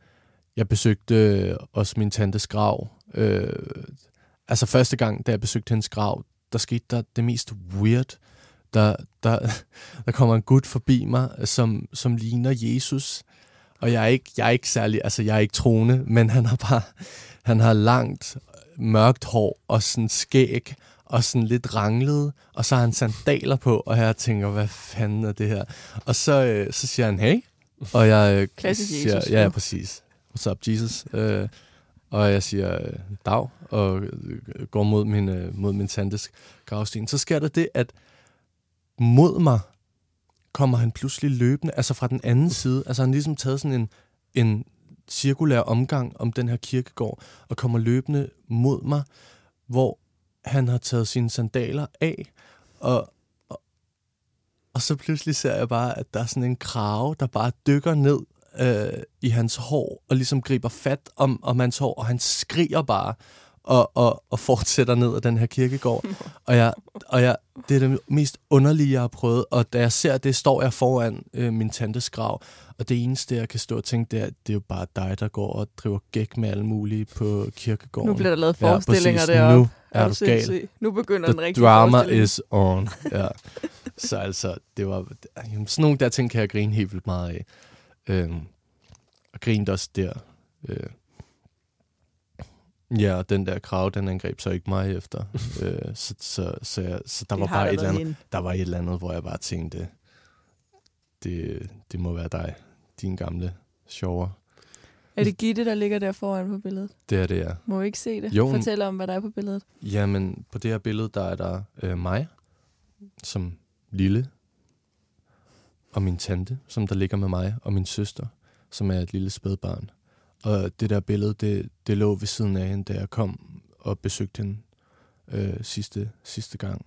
jeg besøgte øh, også min tantes grav. Øh, altså første gang, da jeg besøgte hendes grav, der skete der det mest weird. Der, der, der kommer en gut forbi mig, som, som ligner Jesus. Og jeg er ikke, jeg er ikke særlig, altså jeg er ikke troende, men han har bare, han har langt, mørkt hår og sådan skæg og sådan lidt ranglet, og så har han sandaler på, og jeg tænker, hvad fanden er det her? Og så, øh, så siger han, hey, og jeg øh, Klassisk siger, Jesus, ja, ja, præcis. What's up, Jesus? Øh, og jeg siger, øh, dag, og øh, går mod min, øh, mod min tantes gravsten. Så sker der det, at mod mig kommer han pludselig løbende, altså fra den anden side. Altså han har ligesom taget sådan en, en cirkulær omgang om den her kirkegård, og kommer løbende mod mig, hvor han har taget sine sandaler af, og, og, og så pludselig ser jeg bare, at der er sådan en krave, der bare dykker ned øh, i hans hår, og ligesom griber fat om, om hans hår, og han skriger bare, og, og, og fortsætter ned ad den her kirkegård. og jeg, og jeg, det er det mest underlige, jeg har prøvet, og da jeg ser det, står jeg foran øh, min tantes grav, og det eneste, jeg kan stå og tænke, det er, det er jo bare dig, der går og driver gæk med alle mulige på kirkegården. Nu bliver der lavet Ja, forestillinger præcis. deroppe. Nu er du gal. Nu begynder den rigtige drama is on. Ja. Så altså, det var... Jamen, sådan nogle der ting kan jeg grine helt vildt meget af. Øhm, og grinede også der. Øh. Ja, og den der krav, den angreb så ikke mig efter. øh, så, så, så, jeg, så der Det var bare et eller, andet, hende. der var et eller andet, hvor jeg bare tænkte, det, det må være dig, din gamle sjover. Er det Gitte, der ligger der foran på billedet? Det er det, ja. Må vi ikke se det? Jo. Fortæl om, hvad der er på billedet. Jamen, på det her billede, der er der øh, mig, som lille, og min tante, som der ligger med mig, og min søster, som er et lille spædbarn. Og det der billede, det, det lå ved siden af hende, da jeg kom og besøgte hende øh, sidste, sidste gang.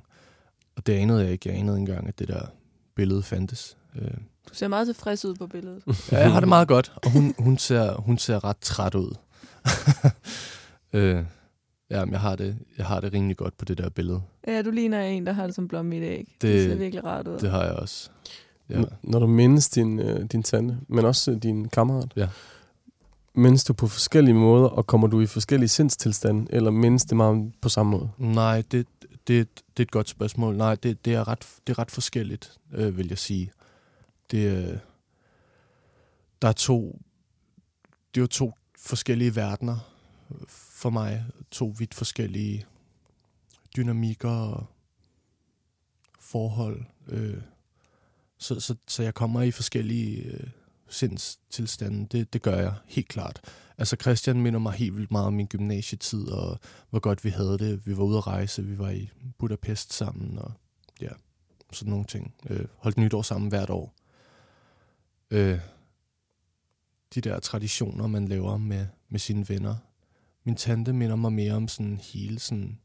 Og det anede jeg ikke. Jeg anede engang, at det der billede fandtes. Øh, Du ser meget tilfreds ud på billedet. Ja, jeg har det meget godt, og hun, hun, ser, hun ser ret træt ud. øh, ja, men jeg har, det, jeg har det rimelig godt på det der billede. Ja, du ligner en, der har det som blom i et æg. Det, Det- det ser virkelig rart ud. Det har jeg også. Ja. Ja. Når du mindes din, øh, din tante, men også din kammerat, Ja mindes du på forskellige måder, og kommer du i forskellige sindstilstande, eller mindes det meget på samme måde? Nej, det, det, det er et godt spørgsmål. Nej, det, det, er, ret, det er ret forskelligt, øh, vil jeg sige. Det, øh, der er to, det er jo to forskellige verdener for mig. To vidt forskellige dynamikker og forhold. Øh, så, så, så jeg kommer i forskellige øh, sindstilstanden, Det, det gør jeg helt klart. Altså Christian minder mig helt vildt meget om min gymnasietid, og hvor godt vi havde det. Vi var ude at rejse, vi var i Budapest sammen, og ja, sådan nogle ting. Øh, holdt nytår sammen hvert år. Øh, de der traditioner, man laver med, med sine venner. Min tante minder mig mere om sådan hele sådan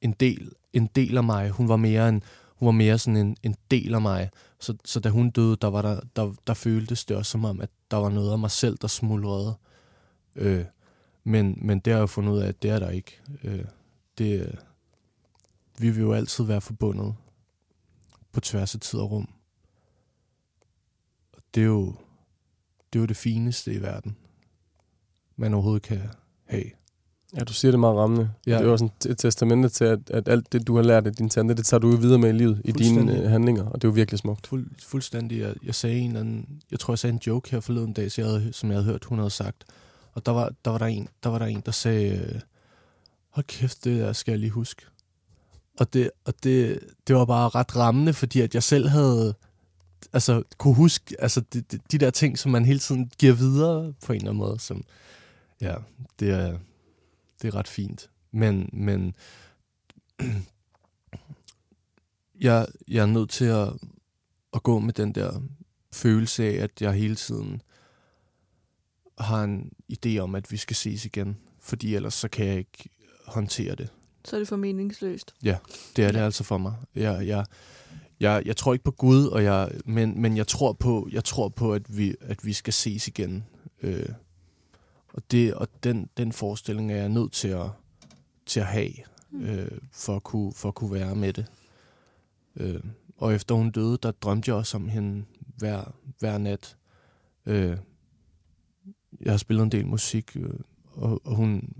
en del, en del af mig. Hun var mere en, hun var mere sådan en, en del af mig. Så, så da hun døde, der, var der, der, der føltes det også som om, at der var noget af mig selv, der smuldrede. Øh, men, men det har jeg fundet ud af, at det er der ikke. Øh, det, vi vil jo altid være forbundet på tværs af tid og rum. Og det er jo det, er jo det fineste i verden, man overhovedet kan have. Ja, du siger det meget rammende. Ja. Det er også et, et testamente til, at, at alt det, du har lært af din tante, det tager du jo videre med i livet, i dine øh, handlinger, og det er jo virkelig smukt. Fuld, fuldstændig. Jeg, jeg sagde en anden, jeg tror, jeg sagde en joke her forleden dag, så jeg havde, som jeg havde hørt, hun havde sagt. Og der var der, var der, en, der, var der en, der sagde, øh, hold kæft, det der skal jeg lige huske. Og det, og det, det var bare ret rammende, fordi at jeg selv havde, altså kunne huske, altså de, de, de der ting, som man hele tiden giver videre på en eller anden måde, som, ja, det er, det er ret fint. Men, men jeg, jeg er nødt til at, at gå med den der følelse af, at jeg hele tiden har en idé om, at vi skal ses igen. Fordi ellers så kan jeg ikke håndtere det. Så er det for meningsløst. Det er det altså for mig. Jeg, jeg, jeg, jeg tror ikke på Gud, og jeg, men, men jeg tror på, jeg tror på at, vi, at vi skal ses igen. Øh, og det, og den, den forestilling er jeg nødt til at, til at have, øh, for, at kunne, for at kunne være med det. Øh, og efter hun døde, der drømte jeg også om hende hver, hver nat. Øh, jeg har spillet en del musik, øh, og, og hun,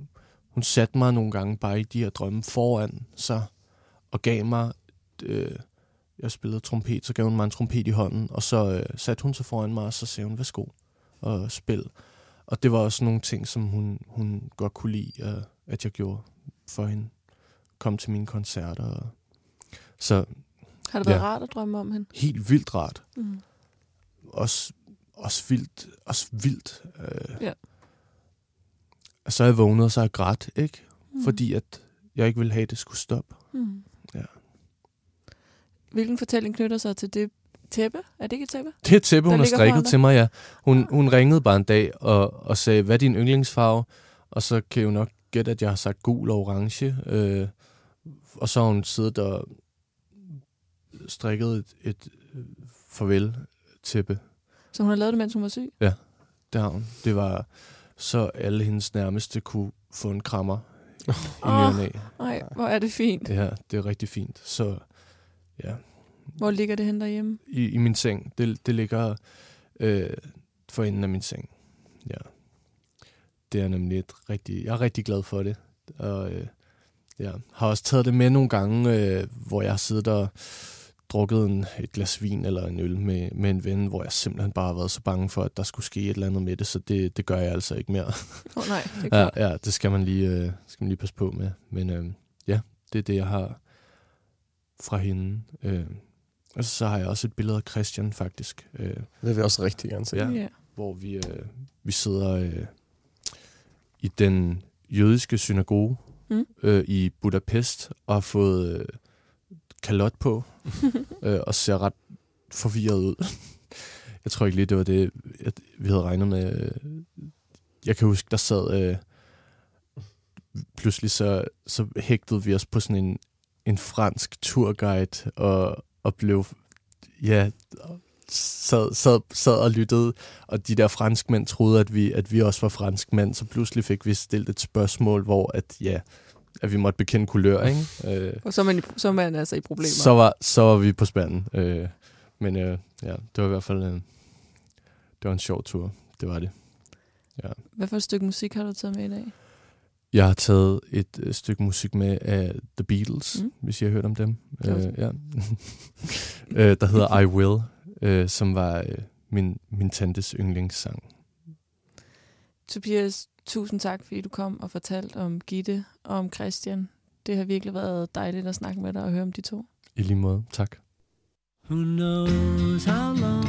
hun satte mig nogle gange bare i de her drømme foran sig, og gav mig, øh, jeg spillede trompet, så gav hun mig en trompet i hånden, og så øh, satte hun sig foran mig, og så sagde hun, værsgo, og spil. Og det var også nogle ting, som hun, hun godt kunne lide, øh, at jeg gjorde for hende. Kom til mine koncerter. Og, så Har det været Ja. rart at drømme om hende? helt vildt rart. Mm. Også, også vildt. Også vildt. Øh, Ja. Og så er jeg vågnet, og så er jeg grædt, ikke? Mm. Fordi at jeg ikke ville have, at det skulle stoppe. Mm. Ja. Hvilken fortælling knytter sig til det tæppe? Er det ikke et tæppe? Det er et tæppe, Der hun har strikket til mig, ja. Hun, hun ringede bare en dag og, og sagde, hvad er din yndlingsfarve? Og så kan jeg jo nok gætte, at jeg har sagt gul og orange. Øh, og så har hun siddet og strikket et, et øh, farvel-tæppe. Så hun har lavet det, mens hun var syg? Det har hun. Det var så alle hendes nærmeste kunne få en krammer i Åh. ny. Nej, hvor er det fint. Ja, det er rigtig fint. Så ja, Hvor ligger det hen derhjemme? i, i min seng. Det, det ligger øh, for enden af min seng. Ja. Det er nemlig et rigtig... Jeg er rigtig glad for det. Og øh, ja, har også taget det med nogle gange, øh, hvor jeg har siddet og drukket en, et glas vin eller en øl med, med en ven, hvor jeg simpelthen bare har været så bange for, at der skulle ske et eller andet med det, så det, det gør jeg altså ikke mere. Åh oh, nej, det er Ja, ja, det skal man lige, øh, skal man lige passe på med. Men øh, ja, det er det, jeg har fra hende. Øh, og så har jeg også et billede af Christian, faktisk. Øh, Det vil jeg også rigtig gerne se. Ja. ja. hvor vi, øh, vi sidder øh, i den jødiske synagoge Mm. øh, i Budapest og har fået øh, kalot på øh, og ser ret forvirret ud. jeg tror ikke lige, det var det, jeg, vi havde regnet med. Øh, Jeg kan huske, der sad... Øh, pludselig så, så hægtede vi os på sådan en, en fransk turguide og, og blev... Ja, sad, sad, sad og lyttede, og de der franskmænd troede, at vi, at vi også var franskmænd, så pludselig fik vi stillet et spørgsmål, hvor at, ja, at vi måtte bekende kulør, ikke? Øh, Og så er, man, i, så er man altså i problemer. så, var, så var vi på spanden. Øh, men øh, ja, det var i hvert fald øh, det var en sjov tur. Det var det. Hvad for et stykke musik har du taget med i dag? Jeg har taget et øh, stykke musik med af The Beatles, Mm. hvis I har hørt om dem. Øh, ja. øh, der hedder I Will, øh, som var øh, min, min tantes yndlingssang. Tobias, tusind tak, fordi du kom og fortalte om Gitte og om Christian. Det har virkelig været dejligt at snakke med dig og høre om de to. I lige måde. Tak. Who knows how long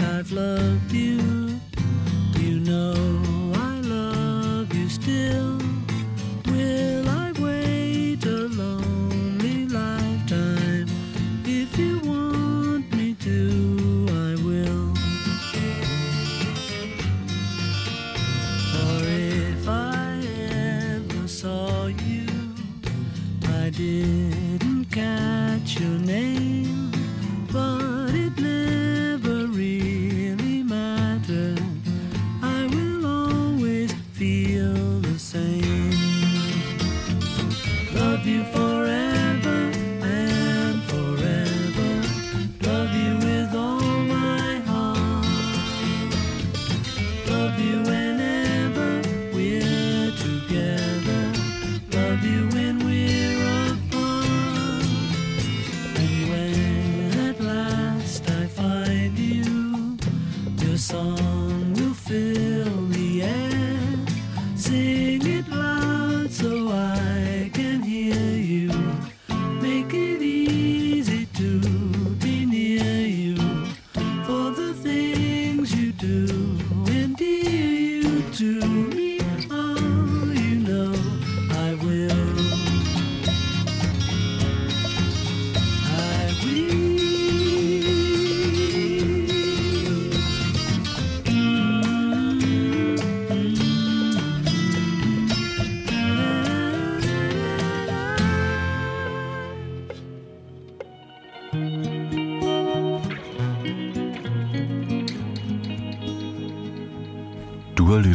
I've loved you? You know I love you still.